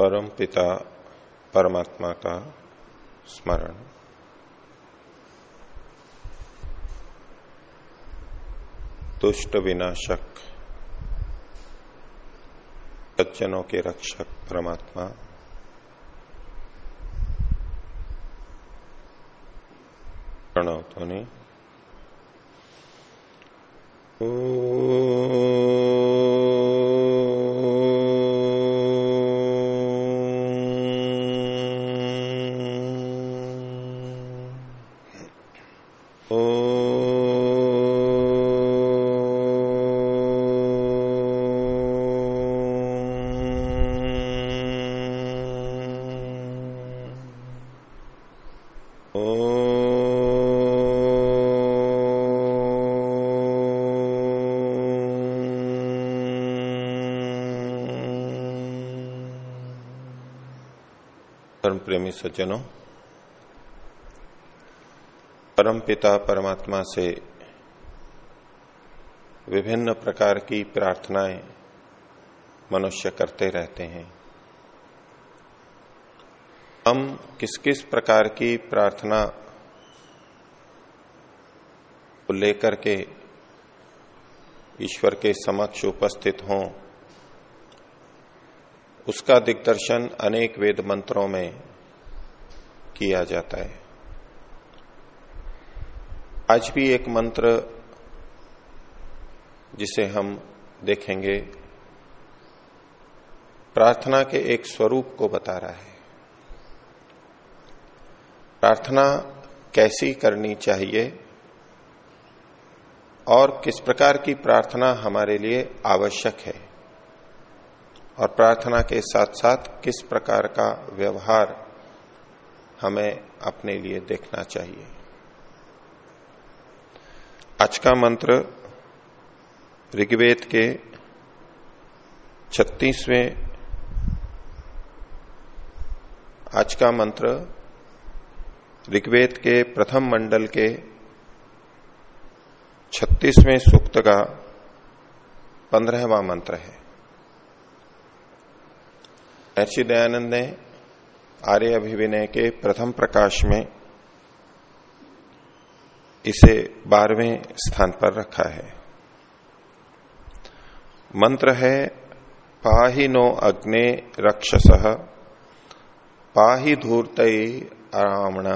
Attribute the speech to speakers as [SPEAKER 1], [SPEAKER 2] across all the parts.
[SPEAKER 1] परम पिता परमात्मा का स्मरण। दुष्ट विनाशक सज्जनों के रक्षक परमात्मा। प्रणव ने परम प्रेमी सज्जनों, परम पिता परमात्मा से विभिन्न प्रकार की प्रार्थनाएँ मनुष्य करते रहते हैं। हम किस किस प्रकार की प्रार्थना को लेकर के ईश्वर के समक्ष उपस्थित हों उसका दिग्दर्शन अनेक वेद मंत्रों में किया जाता है। आज भी एक मंत्र जिसे हम देखेंगे, प्रार्थना के एक स्वरूप को बता रहा है। प्रार्थना कैसी करनी चाहिए और किस प्रकार की प्रार्थना हमारे लिए आवश्यक है? और प्रार्थना के साथ साथ किस प्रकार का व्यवहार हमें अपने लिए देखना चाहिए। आज का मंत्र ऋग्वेद के छत्तीसवें आज का मंत्र ऋग्वेद के प्रथम मंडल के छत्तीसवें सूक्त का पंद्रहवा मंत्र है। महर्षि दयानंद ने आर्य अभिविनय के प्रथम प्रकाश में इसे बारहवें स्थान पर रखा है। मंत्र है, पाही नो अग्ने रक्षस, पाही धूर्त आरामण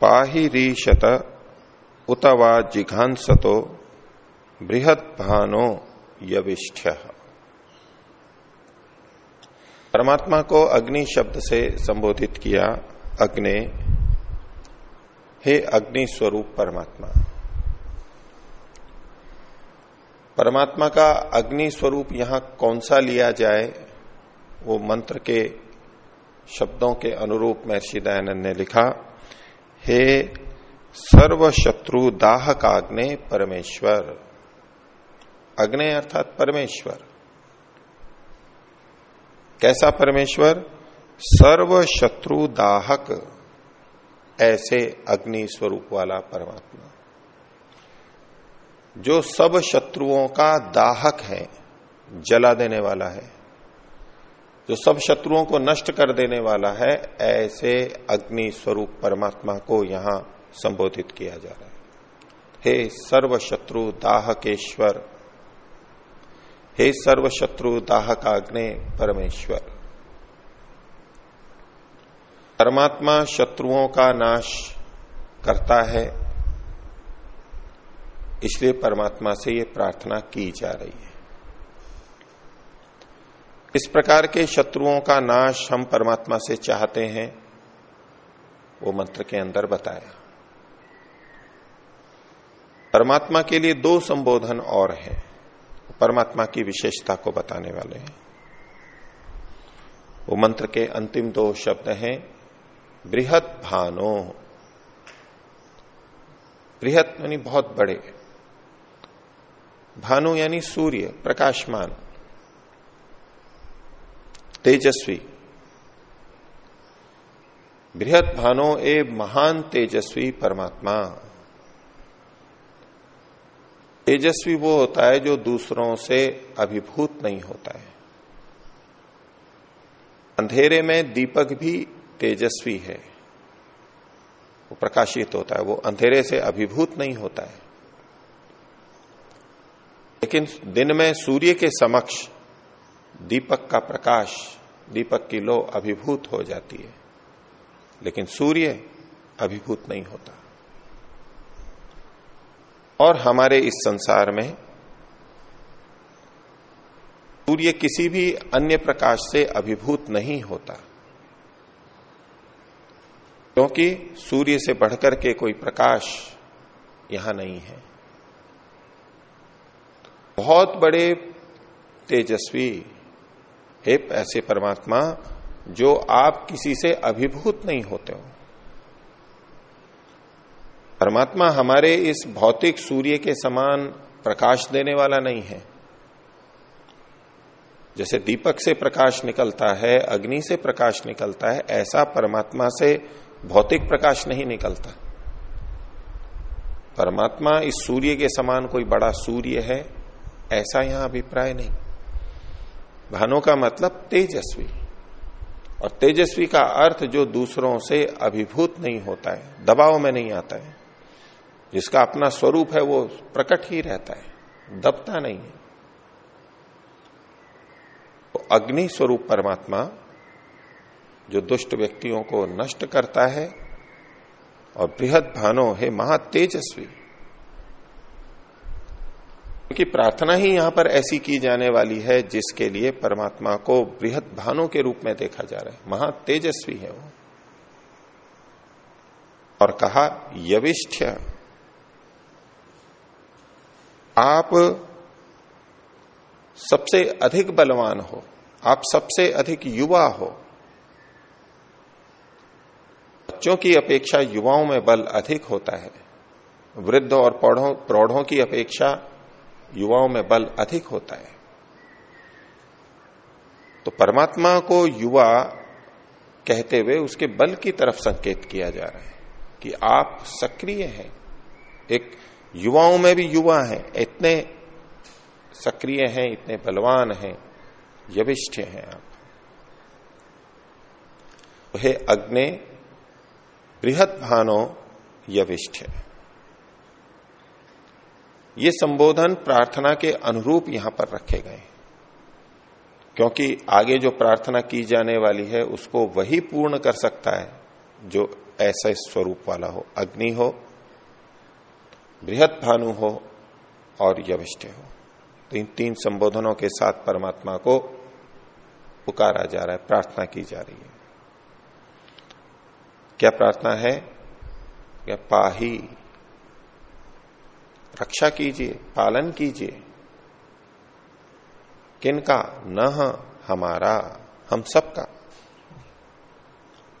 [SPEAKER 1] पाही रीशत उत वा जिघांसतो बृहद भानो यविष्ठ्य परमात्मा को अग्नि शब्द से संबोधित किया, अग्नि, हे अग्नि स्वरूप परमात्मा। परमात्मा का अग्नि स्वरूप यहाँ कौन सा लिया जाए, वो मंत्र के शब्दों के अनुरूप महर्षि दयानंद ने लिखा, हे सर्व शत्रु दाह काग्ने परमेश्वर। अग्नि अर्थात परमेश्वर। कैसा परमेश्वर? सर्व शत्रु दाहक ऐसे अग्नि स्वरूप वाला परमात्मा। जो सब शत्रुओं का दाहक है, जला देने वाला है, जो सब शत्रुओं को नष्ट कर देने वाला है, ऐसे अग्नि स्वरूप परमात्मा को यहाँ संबोधित किया जा रहा है। हे सर्व शत्रु दाहकेश्वर हे सर्व शत्रु दाहक आग्ने परमेश्वर। परमात्मा शत्रुओं का नाश करता है, इसलिए परमात्मा से ये प्रार्थना की जा रही है। इस प्रकार के शत्रुओं का नाश हम परमात्मा से चाहते हैं, वो मंत्र के अंदर बताया। परमात्मा के लिए दो संबोधन और हैं। परमात्मा की विशेषता को बताने वाले हैं। वो मंत्र के अंतिम दो शब्द हैं, बृहत भानो। बृहत यानी बहुत बड़े भानु यानी सूर्य, प्रकाशमान। तेजस्वी। बृहत भानो ए महान तेजस्वी परमात्मा। तेजस्वी वो होता है जो दूसरों से अभिभूत नहीं होता है। अंधेरे में दीपक भी तेजस्वी है। वो प्रकाशित होता है, वो अंधेरे से अभिभूत नहीं होता है। लेकिन दिन में सूर्य के समक्ष दीपक का प्रकाश, दीपक की लो अभिभूत हो जाती है। लेकिन सूर्य अभिभूत नहीं होता। और हमारे इस संसार में सूर्य किसी भी अन्य प्रकाश से अभिभूत नहीं होता। क्योंकि सूर्य से बढ़कर के कोई प्रकाश यहाँ नहीं है। बहुत बड़े तेजस्वी, हे ऐसे परमात्मा, जो आप किसी से अभिभूत नहीं होते हो। परमात्मा हमारे इस भौतिक सूर्य के समान प्रकाश देने वाला नहीं है। जैसे दीपक से प्रकाश निकलता है, अग्नि से प्रकाश निकलता है, ऐसा परमात्मा से भौतिक प्रकाश नहीं निकलता। परमात्मा इस सूर्य के समान कोई बड़ा सूर्य है, ऐसा यहाँ अभिप्राय नहीं। भानु का मतलब तेजस्वी। और तेजस्वी का अर्थ जो दूसरों से अभिभूत नहीं होता है, दबाव में नहीं आता है। जिसका अपना स्वरूप है वो प्रकट ही रहता है, दबता नहीं है। तो अग्नि स्वरूप परमात्मा जो दुष्ट व्यक्तियों को नष्ट करता है और बृहद भानो है महातेजस्वी। क्योंकि प्रार्थना ही यहाँ पर ऐसी की जाने वाली है जिसके लिए परमात्मा को बृहद भानु के रूप में देखा जा रहा है। महातेजस्वी है वो। और कहा यविष्ठ आप सबसे अधिक बलवान हो, आप सबसे अधिक युवा हो। बच्चों की अपेक्षा युवाओं में बल अधिक होता है। वृद्ध और प्रौढ़ों की अपेक्षा युवाओं में बल अधिक होता है। तो परमात्मा को युवा कहते हुए उसके बल की तरफ़ संकेत किया जा रहा है कि आप सक्रिय हैं। एक युवाओं में भी युवा हैं, इतने सक्रिय हैं, इतने बलवान हैं, यविष्ठ हैं आप। हे अग्नि, बृहत भानो यविष्ठ ये संबोधन प्रार्थना के अनुरूप यहाँ पर रखे गए क्योंकि आगे जो प्रार्थना की जाने वाली है, उसको वही पूर्ण कर सकता है, जो ऐसा स्वरूप वाला हो, अग्नि हो बृहद भानु हो और यविष्ठ हो। तो इन तीन संबोधनों के साथ परमात्मा को पुकारा जा रहा है, प्रार्थना की जा रही है। क्या प्रार्थना है? क्या पाही, रक्षा कीजिए, पालन कीजिए। किनका? न हमारा, हम सबका।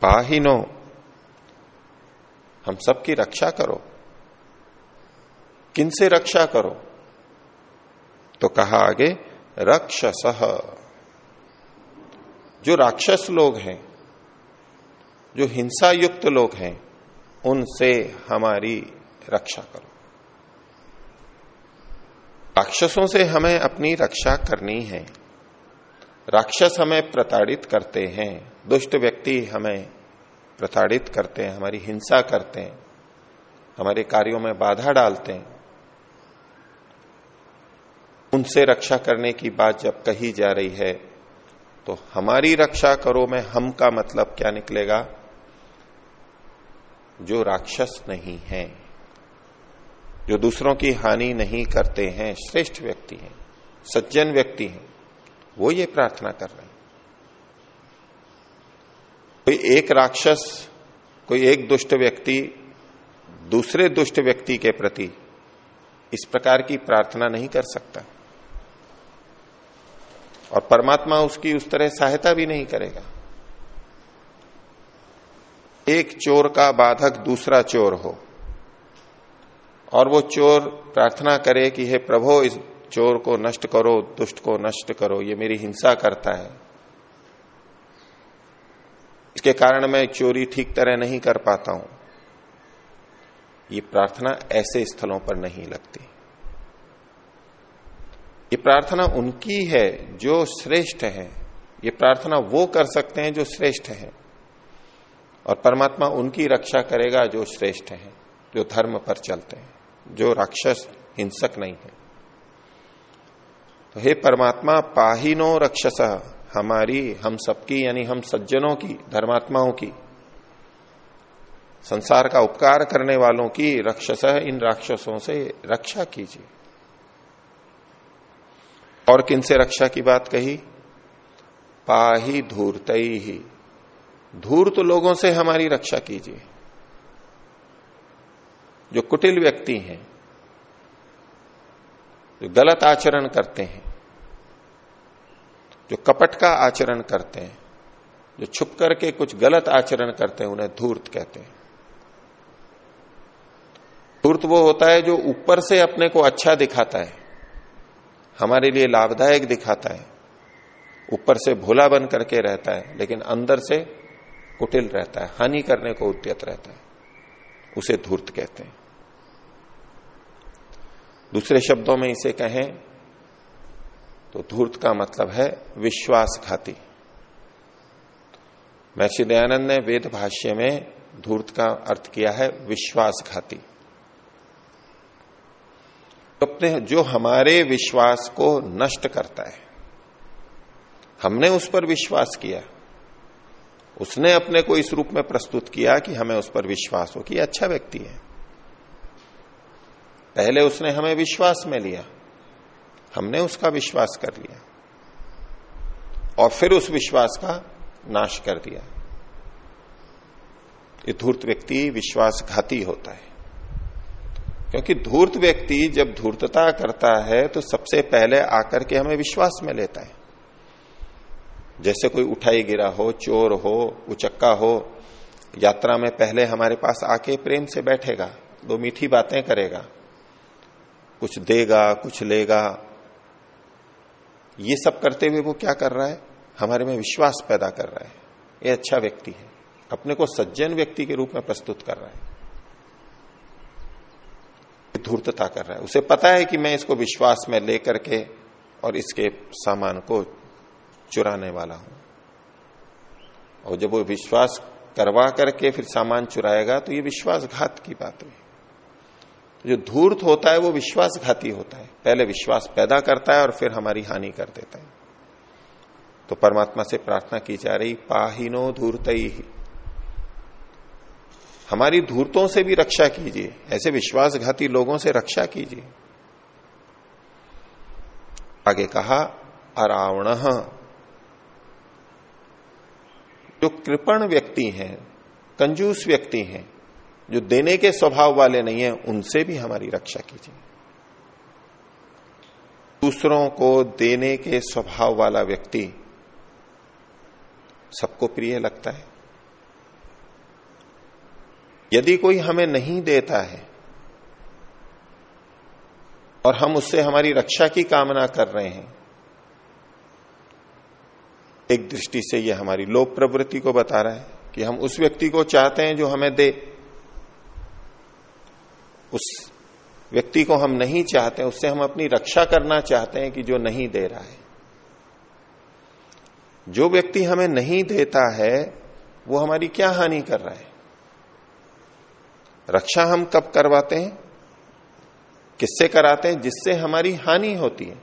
[SPEAKER 1] पाहिनो हम सबकी रक्षा करो। किनसे रक्षा करो? तो कहा आगे, रक्षस। जो राक्षस लोग हैं, जो हिंसा युक्त लोग हैं, उनसे हमारी रक्षा करो। राक्षसों से हमें अपनी रक्षा करनी है। राक्षस हमें प्रताड़ित करते हैं। दुष्ट व्यक्ति हमें प्रताड़ित करते हैं, हमारी हिंसा करते हैं, हमारे कार्यों में बाधा डालते हैं। उनसे रक्षा करने की बात जब कही जा रही है तो हमारी रक्षा करो में हम का मतलब क्या निकलेगा? जो राक्षस नहीं है, जो दूसरों की हानि नहीं करते हैं, श्रेष्ठ व्यक्ति हैं, सज्जन व्यक्ति हैं, वो ये प्रार्थना कर रहे हैं। कोई एक राक्षस, कोई एक दुष्ट व्यक्ति, दूसरे दुष्ट व्यक्ति के प्रति इस प्रकार की प्रार्थना नहीं कर सकता। और परमात्मा उसकी उस तरह सहायता भी नहीं करेगा। एक चोर का बाधक दूसरा चोर हो। और वो चोर प्रार्थना करे कि, हे प्रभो, इस चोर को नष्ट करो, दुष्ट को नष्ट करो, ये मेरी हिंसा करता है। इसके कारण मैं चोरी ठीक तरह नहीं कर पाता हूँ। ये प्रार्थना ऐसे स्थलों पर नहीं लगती। ये प्रार्थना उनकी है जो श्रेष्ठ है। ये प्रार्थना वो कर सकते हैं जो श्रेष्ठ है। और परमात्मा उनकी रक्षा करेगा जो श्रेष्ठ है, जो धर्म पर चलते हैं, जो राक्षस, हिंसक नहीं है। तो हे परमात्मा, पाहिनो रक्षस, हमारी, हम सबकी, यानी हम सज्जनों की, धर्मात्माओं की, संसार का उपकार करने वालों की रक्षस, इन राक्षसों से रक्षा कीजिए। और किन से रक्षा की बात कही? पाही धूर्त। ही धूर्त लोगों से हमारी रक्षा कीजिए। जो कुटिल व्यक्ति हैं, जो गलत आचरण करते हैं, जो कपट का आचरण करते हैं, जो छुप करके कुछ गलत आचरण करते हैं, उन्हें धूर्त कहते हैं। धूर्त वो होता है जो ऊपर से अपने को अच्छा दिखाता है। हमारे लिए लाभदायक दिखाता है। ऊपर से भोला बन करके रहता है, लेकिन अंदर से कुटिल रहता है, हानि करने को उद्यत रहता है। उसे धूर्त कहते हैं। दूसरे शब्दों में इसे कहें तो धूर्त का मतलब है विश्वासघाती। महर्षि दयानंद ने वेद भाष्य में धूर्त का अर्थ किया है विश्वासघाती। अपने, जो हमारे विश्वास को नष्ट करता है। हमने उस पर विश्वास किया। उसने अपने को इस रूप में प्रस्तुत किया कि हमें उस पर विश्वास हो कि अच्छा व्यक्ति है। पहले उसने हमें विश्वास में लिया। हमने उसका विश्वास कर लिया। और फिर उस विश्वास का नाश कर दिया। ये धूर्त व्यक्ति विश्वासघाती होता है। क्योंकि धूर्त व्यक्ति जब धूर्तता करता है तो सबसे पहले आकर के हमें विश्वास में लेता है। जैसे कोई उठाई गिरा हो, चोर हो, उचक्का हो, यात्रा में पहले हमारे पास आके प्रेम से बैठेगा, दो मीठी बातें करेगा, कुछ देगा, कुछ लेगा। ये सब करते हुए वो क्या कर रहा है? हमारे में विश्वास पैदा कर रहा है। ये अच्छा व्यक्ति है। अपने को सज्जन व्यक्ति के रूप में प्रस्तुत कर रहा है। धूर्तता कर रहा है। उसे पता है कि मैं इसको विश्वास में लेकर के और इसके सामान को चुराने वाला हूँ। और जब वो विश्वास करवा करके फिर सामान चुराएगा तो ये विश्वासघात की बात हुई। जो धूर्त होता है, वो विश्वासघाती होता है। पहले विश्वास पैदा करता है और फिर हमारी हानि कर देता है। तो परमात्मा से प्रार्थना की जा रही, पाहिनो धूर्त। हमारी धूर्तों से भी रक्षा कीजिए, ऐसे विश्वासघाती लोगों से रक्षा कीजिए। आगे कहा, अरावण, जो कृपण व्यक्ति हैं, कंजूस व्यक्ति हैं, जो देने के स्वभाव वाले नहीं है, उनसे भी हमारी रक्षा कीजिए। दूसरों को देने के स्वभाव वाला व्यक्ति सबको प्रिय लगता है। यदि कोई हमें नहीं देता है और हम उससे हमारी रक्षा की कामना कर रहे हैं, एक दृष्टि से यह हमारी लोक प्रवृत्ति को बता रहा है कि हम उस व्यक्ति को चाहते हैं जो हमें दे। उस व्यक्ति को हम नहीं चाहते उससे हम अपनी रक्षा करना चाहते हैं कि जो नहीं दे रहा है। जो व्यक्ति हमें नहीं देता है, वो हमारी क्या हानि कर रहा है? रक्षा हम कब करवाते हैं? किससे कराते हैं? जिससे हमारी हानि होती है।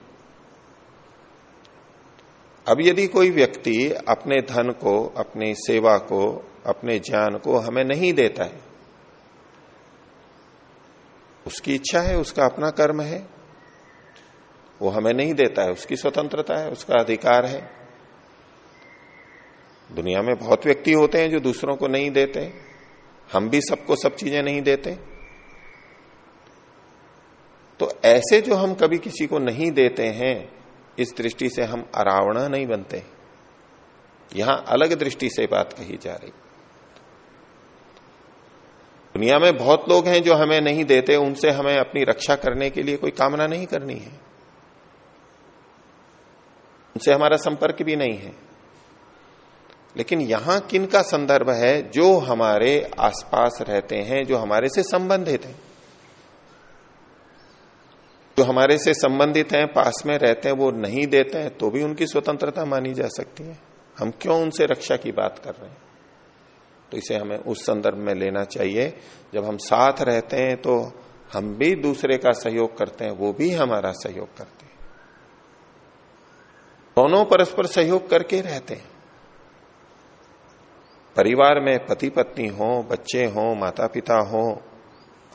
[SPEAKER 1] अब यदि कोई व्यक्ति अपने धन को, अपनी सेवा को, अपने ज्ञान को हमें नहीं देता है, उसकी इच्छा है, उसका अपना कर्म है, वो हमें नहीं देता है, उसकी स्वतंत्रता है, उसका अधिकार है। दुनिया में बहुत व्यक्ति होते हैं जो दूसरों को नहीं देते हम भी सबको सब चीज़ें नहीं देते। तो ऐसे जो हम कभी किसी को नहीं देते हैं, इस दृष्टि से हम अरावण नहीं बनते। यहाँ अलग दृष्टि से बात कही जा रही। दुनिया में बहुत लोग हैं जो हमें नहीं देते, उनसे हमें अपनी रक्षा करने के लिए कोई कामना नहीं करनी है। उनसे हमारा संपर्क भी नहीं है। लेकिन यहाँ किन का संदर्भ है? जो हमारे आसपास रहते हैं, जो हमारे से संबंधित हैं। जो हमारे से संबंधित हैं, पास में रहते हैं, वो नहीं देते हैं तो भी उनकी स्वतंत्रता मानी जा सकती है। हम क्यों उनसे रक्षा की बात कर रहे हैं? तो इसे हमें उस संदर्भ में लेना चाहिए। जब हम साथ रहते हैं तो हम भी दूसरे का सहयोग करते हैं, वो भी हमारा सहयोग करते हैं। दोनों परस्पर सहयोग करके रहते हैं। परिवार में पति पत्नी हो, बच्चे हो माता पिता हो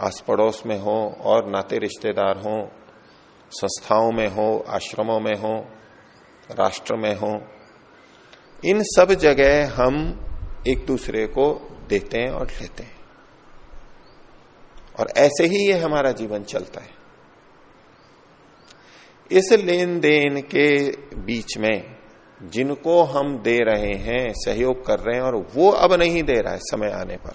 [SPEAKER 1] आस पड़ोस में हो, और नाते रिश्तेदार हो, संस्थाओं में हो, आश्रमों में हो, राष्ट्र में हो, इन सब जगह हम एक दूसरे को देते हैं और लेते हैं। और ऐसे ही ये हमारा जीवन चलता है। इस लेन देन के बीच में जिनको हम दे रहे हैं, सहयोग कर रहे हैं और वो अब नहीं दे रहा है समय आने पर।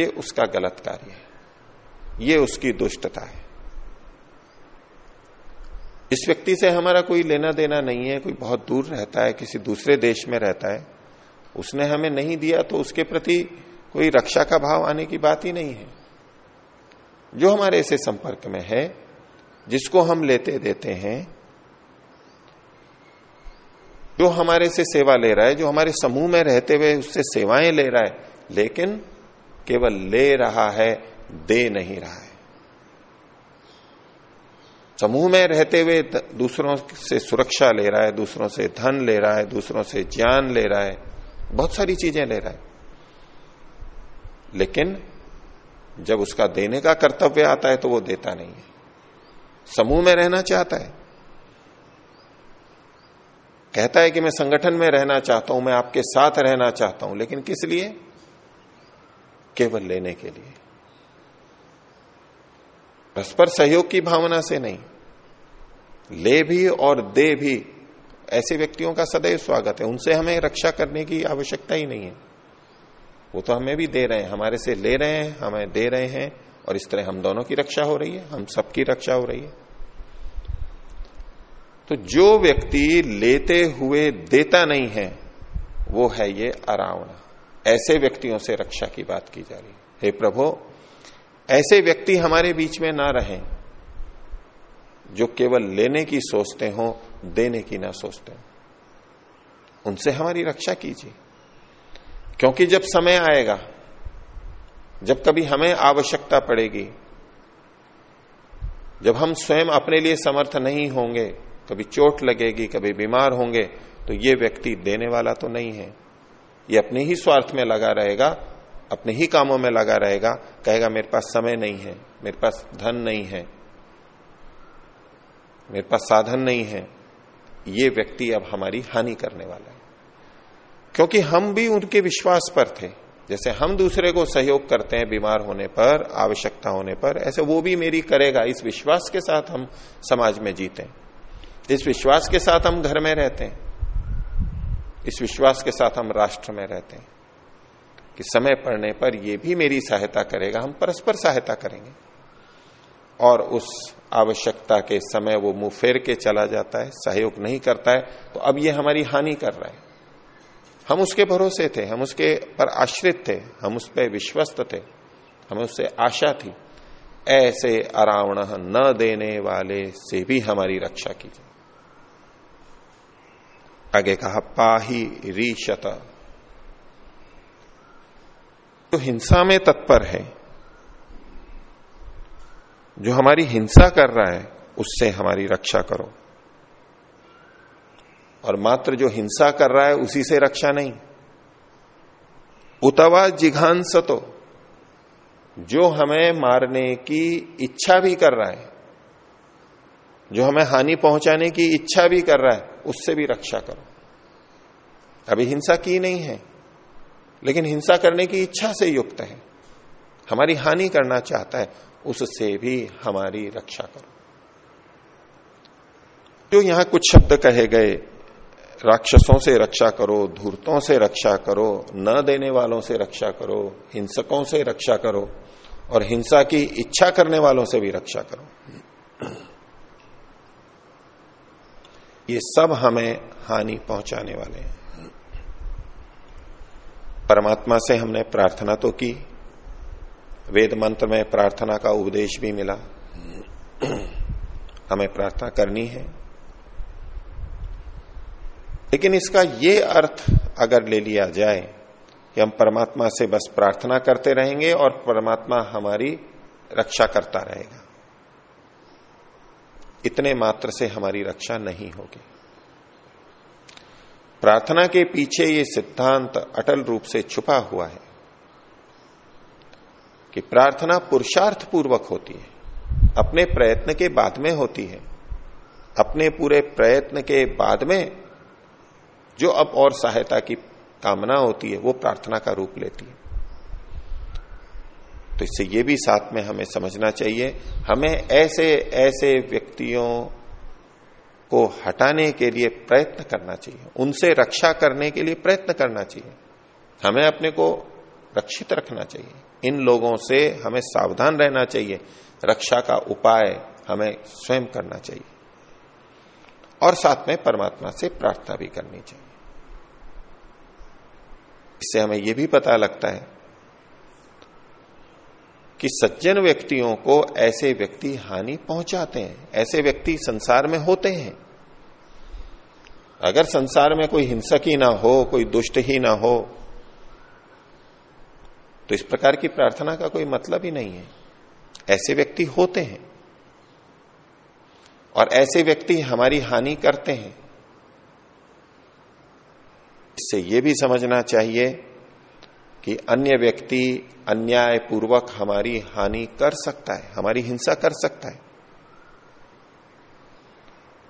[SPEAKER 1] ये उसका गलत कार्य है। ये उसकी दुष्टता है। इस व्यक्ति से हमारा कोई लेना देना नहीं है, कोई बहुत दूर रहता है, किसी दूसरे देश में रहता है। उसने हमें नहीं दिया तो उसके प्रति कोई रक्षा का भाव आने की बात ही नहीं है। जो हमारे ऐसे संपर्क में है, जिसको हम लेते देते हैं जो हमारे से सेवा ले रहा है, जो हमारे समूह में रहते हुए उससे सेवाएँ ले रहा है, लेकिन केवल ले रहा है, दे नहीं रहा है। समूह में रहते हुए दूसरों से सुरक्षा ले रहा है, दूसरों से धन ले रहा है, दूसरों से ज्ञान ले रहा है, बहुत सारी चीज़ें ले रहा है। लेकिन जब उसका देने का कर्तव्य आता है तो वो देता नहीं है। समूह में रहना चाहता है। कहता है कि मैं संगठन में रहना चाहता हूँ, मैं आपके साथ रहना चाहता हूँ, लेकिन किस लिए? केवल लेने के लिए। परस्पर सहयोग की भावना से नहीं। ले भी और दे भी। ऐसे व्यक्तियों का सदैव स्वागत है। उनसे हमें रक्षा करने की आवश्यकता ही नहीं है। वो तो हमें भी दे रहे हैं। हमारे से ले रहे हैं, हमें दे रहे हैं, और इस तरह हम दोनों की रक्षा हो रही है, हम सबकी रक्षा हो रही है। तो जो व्यक्ति लेते हुए देता नहीं है, वो है ये अरावण। ऐसे व्यक्तियों से रक्षा की बात की जा रही है। हे प्रभु, ऐसे व्यक्ति हमारे बीच में ना रहें, जो केवल लेने की सोचते हो, देने की ना सोचते हो। उनसे हमारी रक्षा कीजिए। क्योंकि जब समय आएगा, जब कभी हमें आवश्यकता पड़ेगी, जब हम स्वयं अपने लिए समर्थ नहीं होंगे कभी चोट लगेगी, कभी बीमार होंगे तो ये व्यक्ति देने वाला तो नहीं है। ये अपने ही स्वार्थ में लगा रहेगा, अपने ही कामों में लगा रहेगा, कहेगा, मेरे पास समय नहीं है, मेरे पास धन नहीं है, मेरे पास साधन नहीं है। ये व्यक्ति अब हमारी हानि करने वाला है। क्योंकि हम भी उनके विश्वास पर थे। जैसे हम दूसरे को सहयोग करते हैं बीमार होने पर, आवश्यकता होने पर, ऐसे वो भी मेरी करेगा। इस विश्वास के साथ हम समाज में जीते हैं। इस विश्वास के साथ हम घर में रहते हैं। इस विश्वास के साथ हम राष्ट्र में रहते हैं। कि समय पड़ने पर यह भी मेरी सहायता करेगा, हम परस्पर सहायता करेंगे। और उस आवश्यकता के समय वो मुँह फेर के चला जाता है, सहयोग नहीं करता है तो अब ये हमारी हानि कर रहा है। हम उसके भरोसे थे, हम उसके पर आश्रित थे, हम उस पर विश्वस्त थे, हमें उससे आशा थी। ऐसे अरावण न देने वाले से भी हमारी रक्षा कीजिए। आगे कहा, पाही रीशत। तो हिंसा में तत्पर है, जो हमारी हिंसा कर रहा है, उससे हमारी रक्षा करो। और मात्र जो हिंसा कर रहा है, उसी से रक्षा नहीं। उतवा जिघांस तो जो हमें मारने की इच्छा भी कर रहा है, जो हमें हानि पहुँचाने की इच्छा भी कर रहा है उससे भी रक्षा करो। अभी हिंसा की नहीं है, लेकिन हिंसा करने की इच्छा से युक्त है। हमारी हानि करना चाहता है, उससे भी हमारी रक्षा करो। जो यहाँ कुछ शब्द कहे गए, राक्षसों से रक्षा करो, धूर्तों से रक्षा करो, न देने वालों से रक्षा करो, हिंसकों से रक्षा करो, और हिंसा की इच्छा करने वालों से भी रक्षा करो। ये सब हमें हानि पहुँचाने वाले हैं। परमात्मा से हमने प्रार्थना तो की, वेद मंत्र में प्रार्थना का उपदेश भी मिला। हमें प्रार्थना करनी है। लेकिन इसका ये अर्थ अगर ले लिया जाए कि हम परमात्मा से बस प्रार्थना करते रहेंगे और परमात्मा हमारी रक्षा करता रहेगा। इतने मात्र से हमारी रक्षा नहीं होगी। प्रार्थना के पीछे ये सिद्धांत अटल रूप से छुपा हुआ है कि प्रार्थना पुरुषार्थ पूर्वक होती है, अपने प्रयत्न के बाद में होती है, अपने पूरे प्रयत्न के बाद में जो अब और सहायता की कामना होती है, वो प्रार्थना का रूप लेती है। तो इससे ये भी साथ में हमें समझना चाहिए, हमें ऐसे ऐसे व्यक्तियों को हटाने के लिए प्रयत्न करना चाहिए। उनसे रक्षा करने के लिए प्रयत्न करना चाहिए। हमें अपने को रक्षित रखना चाहिए। इन लोगों से हमें सावधान रहना चाहिए। रक्षा का उपाय हमें स्वयं करना चाहिए। और साथ में परमात्मा से प्रार्थना भी करनी चाहिए। इससे हमें यह भी पता लगता है कि सज्जन व्यक्तियों को ऐसे व्यक्ति हानि पहुंचाते हैं, ऐसे व्यक्ति संसार में होते हैं। अगर संसार में कोई हिंसक ही ना हो, कोई दुष्ट ही ना हो तो इस प्रकार की प्रार्थना का कोई मतलब ही नहीं है। ऐसे व्यक्ति होते हैं और ऐसे व्यक्ति हमारी हानि करते हैं। इससे यह भी समझना चाहिए कि अन्य व्यक्ति अन्याय पूर्वक हमारी हानि कर सकता है, हमारी हिंसा कर सकता है।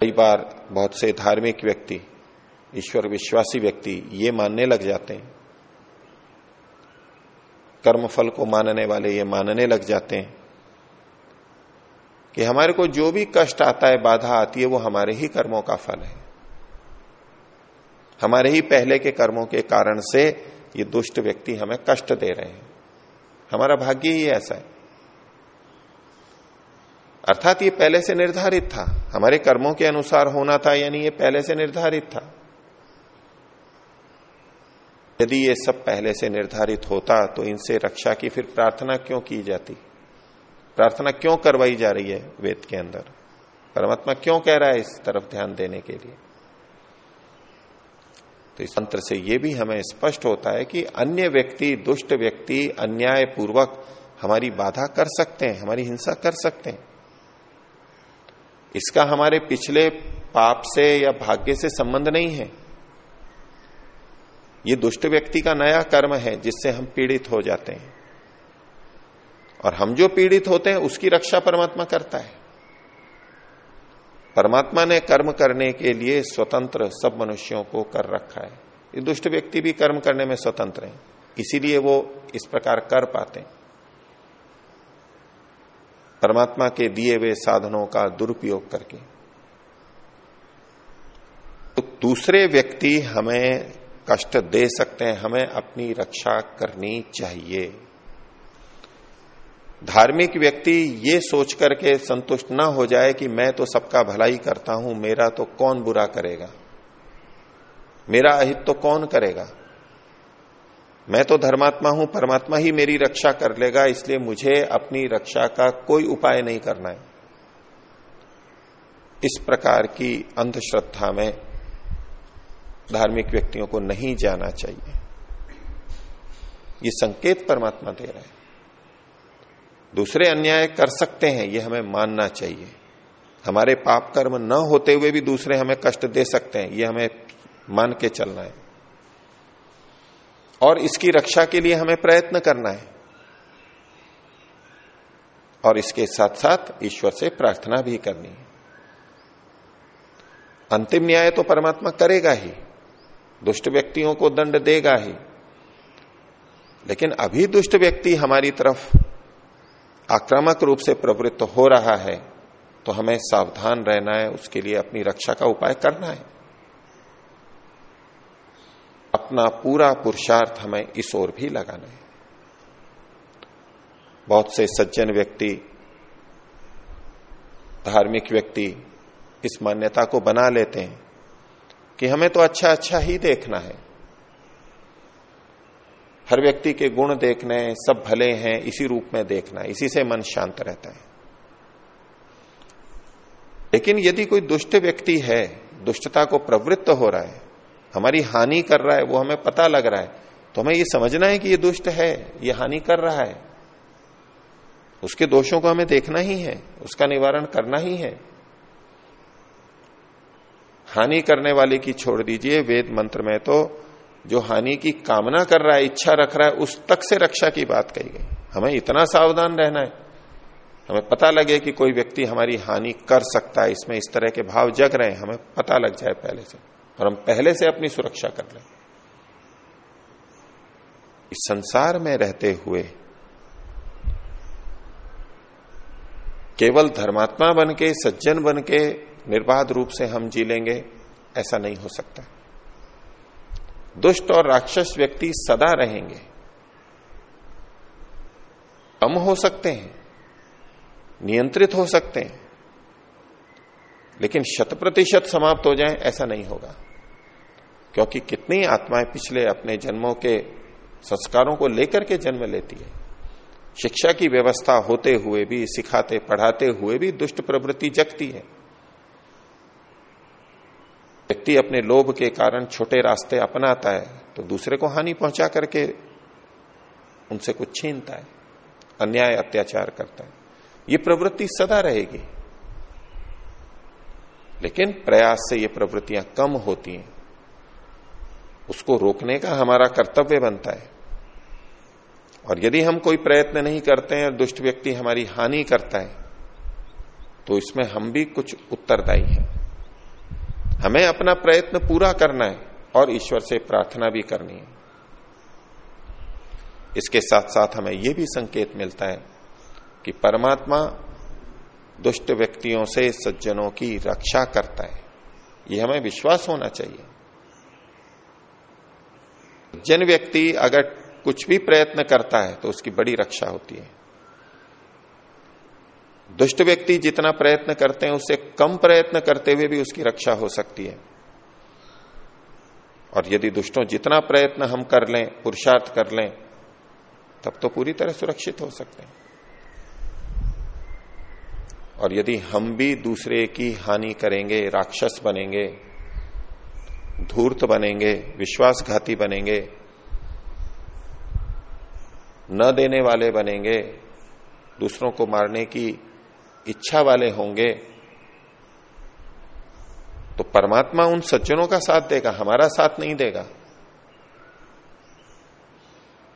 [SPEAKER 1] कई बार बहुत से धार्मिक व्यक्ति, ईश्वर विश्वासी व्यक्ति ये मानने लग जाते हैं। कर्मफल को मानने वाले ये मानने लग जाते हैं कि हमारे को जो भी कष्ट आता है, बाधा आती है, वो हमारे ही कर्मों का फल है। हमारे ही पहले के कर्मों के कारण से ये दुष्ट व्यक्ति हमें कष्ट दे रहे हैं। हमारा भाग्य ही ऐसा है। अर्थात ये पहले से निर्धारित था। हमारे कर्मों के अनुसार होना था, यानी ये पहले से निर्धारित था। यदि ये सब पहले से निर्धारित होता तो इनसे रक्षा की फिर प्रार्थना क्यों की जाती? प्रार्थना क्यों करवाई जा रही है वेद के अंदर? परमात्मा क्यों कह रहा है इस तरफ़ ध्यान देने के लिए? तो इस मंत्र से यह भी हमें स्पष्ट होता है कि अन्य व्यक्ति, दुष्ट व्यक्ति अन्याय पूर्वक हमारी बाधा कर सकते हैं, हमारी हिंसा कर सकते हैं। इसका हमारे पिछले पाप से या भाग्य से संबंध नहीं है। ये दुष्ट व्यक्ति का नया कर्म है जिससे हम पीड़ित हो जाते हैं। और हम जो पीड़ित होते हैं, उसकी रक्षा परमात्मा करता है। परमात्मा ने कर्म करने के लिए स्वतंत्र सब मनुष्यों को कर रखा है। ये दुष्ट व्यक्ति भी कर्म करने में स्वतंत्र है। इसीलिए वो इस प्रकार कर पाते हैं। परमात्मा के दिए हुए साधनों का दुरुपयोग करके। तो दूसरे व्यक्ति हमें कष्ट दे सकते हैं, हमें अपनी रक्षा करनी चाहिए। धार्मिक व्यक्ति ये सोच करके संतुष्ट ना हो जाए कि मैं तो सबका भलाई करता हूँ, मेरा तो कौन बुरा करेगा? मेरा अहित तो कौन करेगा? मैं तो धर्मात्मा हूँ, परमात्मा ही मेरी रक्षा कर लेगा, इसलिए मुझे अपनी रक्षा का कोई उपाय नहीं करना है। इस प्रकार की अंधश्रद्धा में धार्मिक व्यक्तियों को नहीं जाना चाहिए। ये संकेत परमात्मा दे रहे हैं। दूसरे अन्याय कर सकते हैं, ये हमें मानना चाहिए। हमारे पाप कर्म न होते हुए भी दूसरे हमें कष्ट दे सकते हैं, ये हमें मान के चलना है। और इसकी रक्षा के लिए हमें प्रयत्न करना है। और इसके साथ साथ ईश्वर से प्रार्थना भी करनी है। अंतिम न्याय तो परमात्मा करेगा ही, दुष्ट व्यक्तियों को दंड देगा ही। लेकिन अभी दुष्ट व्यक्ति हमारी तरफ़ आक्रामक रूप से प्रवृत्त हो रहा है तो हमें सावधान रहना है, उसके लिए अपनी रक्षा का उपाय करना है। अपना पूरा पुरुषार्थ हमें इस ओर भी लगाना है। बहुत से सज्जन व्यक्ति, धार्मिक व्यक्ति इस मान्यता को बना लेते हैं कि हमें तो अच्छा अच्छा ही देखना है। हर व्यक्ति के गुण देखने, सब भले हैं, इसी रूप में देखना, इसी से मन शांत रहता है। लेकिन यदि कोई दुष्ट व्यक्ति है, दुष्टता को प्रवृत्त हो रहा है, हमारी हानि कर रहा है, वो हमें पता लग रहा है तो हमें ये समझना है कि ये दुष्ट है, ये हानि कर रहा है। उसके दोषों को हमें देखना ही है, उसका निवारण करना ही है। हानि करने वाले की छोड़ दीजिए, वेद मंत्र में तो जो हानि की कामना कर रहा है, इच्छा रख रहा है, उस तक से रक्षा की बात कही गई। हमें इतना सावधान रहना है। हमें पता लगे कि कोई व्यक्ति हमारी हानि कर सकता है, इसमें इस तरह के भाव जग रहे हैं, हमें पता लग जाए पहले से। और हम पहले से अपनी सुरक्षा कर लें इस संसार में रहते हुए केवल धर्मात्मा बन के सज्जन बन के निर्बाध रूप से हम जी लेंगे, ऐसा नहीं हो सकता। दुष्ट और राक्षस व्यक्ति सदा रहेंगे। कम हो सकते हैं, नियंत्रित हो सकते हैं, लेकिन शत प्रतिशत समाप्त हो जाए, ऐसा नहीं होगा। क्योंकि कितनी आत्माएँ पिछले अपने जन्मों के संस्कारों को लेकर के जन्म लेती है। शिक्षा की व्यवस्था होते हुए भी, सिखाते, पढ़ाते हुए भी दुष्ट प्रवृत्ति जगती है। व्यक्ति अपने लोभ के कारण छोटे रास्ते अपनाता है तो दूसरे को हानि पहुँचा करके उनसे कुछ छीनता है, अन्याय अत्याचार करता है। ये प्रवृत्ति सदा रहेगी। लेकिन प्रयास से ये प्रवृत्तियाँ कम होती हैं। उसको रोकने का हमारा कर्तव्य बनता है। और यदि हम कोई प्रयत्न नहीं करते हैं और दुष्ट व्यक्ति हमारी हानि करता है तो इसमें हम भी कुछ उत्तरदायी हैं। हमें अपना प्रयत्न पूरा करना है और ईश्वर से प्रार्थना भी करनी है। इसके साथ साथ हमें यह भी संकेत मिलता है कि परमात्मा दुष्ट व्यक्तियों से सज्जनों की रक्षा करता है। यह हमें विश्वास होना चाहिए। जन व्यक्ति अगर कुछ भी प्रयत्न करता है तो उसकी बड़ी रक्षा होती है। दुष्ट व्यक्ति जितना प्रयत्न करते हैं, उससे कम प्रयत्न करते हुए भी उसकी रक्षा हो सकती है। और यदि दुष्टों जितना प्रयत्न हम कर लें, पुरुषार्थ कर लें, तब तो पूरी तरह सुरक्षित हो सकते हैं। और यदि हम भी दूसरे की हानि करेंगे, राक्षस बनेंगे, धूर्त बनेंगे, विश्वासघाती बनेंगे, न देने वाले बनेंगे, दूसरों को मारने की इच्छा वाले होंगे तो परमात्मा उन सज्जनों का साथ देगा, हमारा साथ नहीं देगा।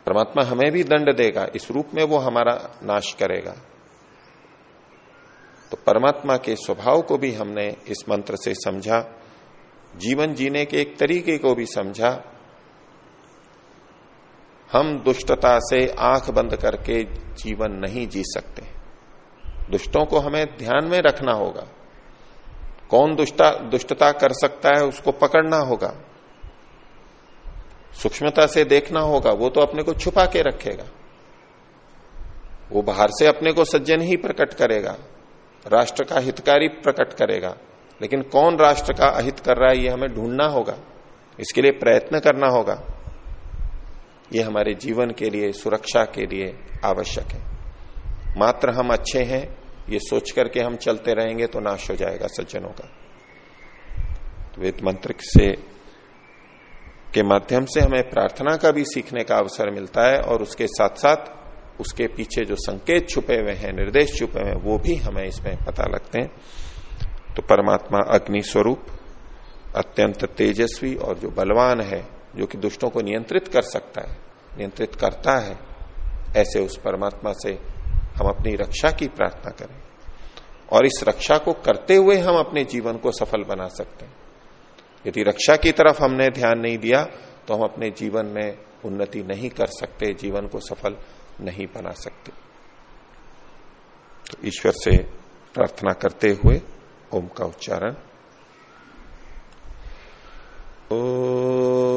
[SPEAKER 1] परमात्मा हमें भी दंड देगा, इस रूप में वो हमारा नाश करेगा। तो परमात्मा के स्वभाव को भी हमने इस मंत्र से समझा, जीवन जीने के एक तरीके को भी समझा। हम दुष्टता से आँख बंद करके जीवन नहीं जी सकते। दुष्टों को हमें ध्यान में रखना होगा। कौन दुष्टा, दुष्टता कर सकता है उसको पकड़ना होगा। सूक्ष्मता से देखना होगा, वो तो अपने को छुपा के रखेगा। वो बाहर से अपने को सज्जन ही प्रकट करेगा, राष्ट्र का हितकारी प्रकट करेगा। लेकिन कौन राष्ट्र का अहित कर रहा है, ये हमें ढूंढना होगा। इसके लिए प्रयत्न करना होगा। ये हमारे जीवन के लिए, सुरक्षा के लिए आवश्यक है। मात्र हम अच्छे हैं ये सोच करके हम चलते रहेंगे तो नाश हो जाएगा सज्जनों का। तो वेद मंत्र से, के माध्यम से हमें प्रार्थना का भी सीखने का अवसर मिलता है और उसके साथ साथ उसके पीछे जो संकेत छुपे हुए हैं, निर्देश छुपे हुए हैं, वो भी हमें इसमें पता लगते हैं। तो परमात्मा अग्नि स्वरूप, अत्यंत तेजस्वी और जो बलवान है, जो कि दुष्टों को नियंत्रित कर सकता है, नियंत्रित करता है, ऐसे उस परमात्मा से हम अपनी रक्षा की प्रार्थना करें। और इस रक्षा को करते हुए हम अपने जीवन को सफल बना सकते हैं। यदि रक्षा की तरफ़ हमने ध्यान नहीं दिया तो हम अपने जीवन में उन्नति नहीं कर सकते, जीवन को सफल नहीं बना सकते। तो ईश्वर से प्रार्थना करते हुए ओम का उच्चारण। ओ